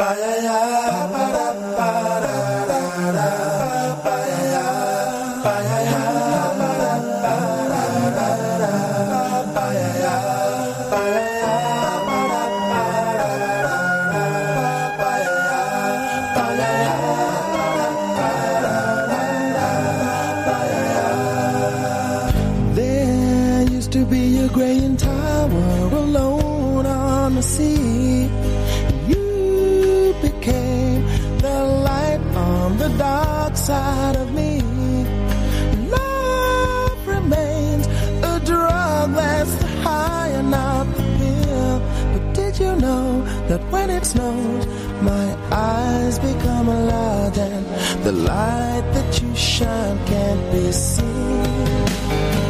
There that when it snows, my eyes become large and the light that you shine can't be seen?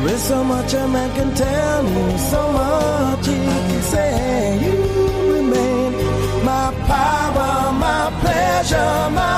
There is so much a man can tell me, so much he can say. You remain my power, my pleasure, my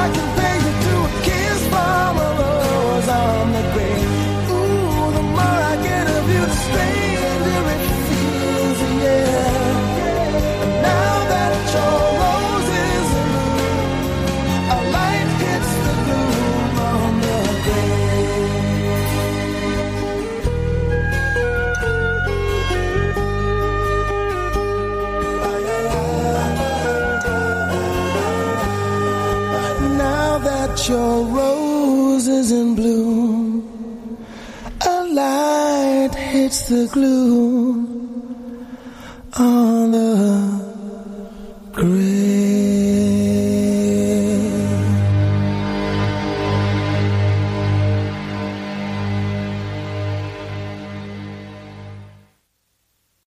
I can your rose is in bloom. A light hits the gloom on the grid.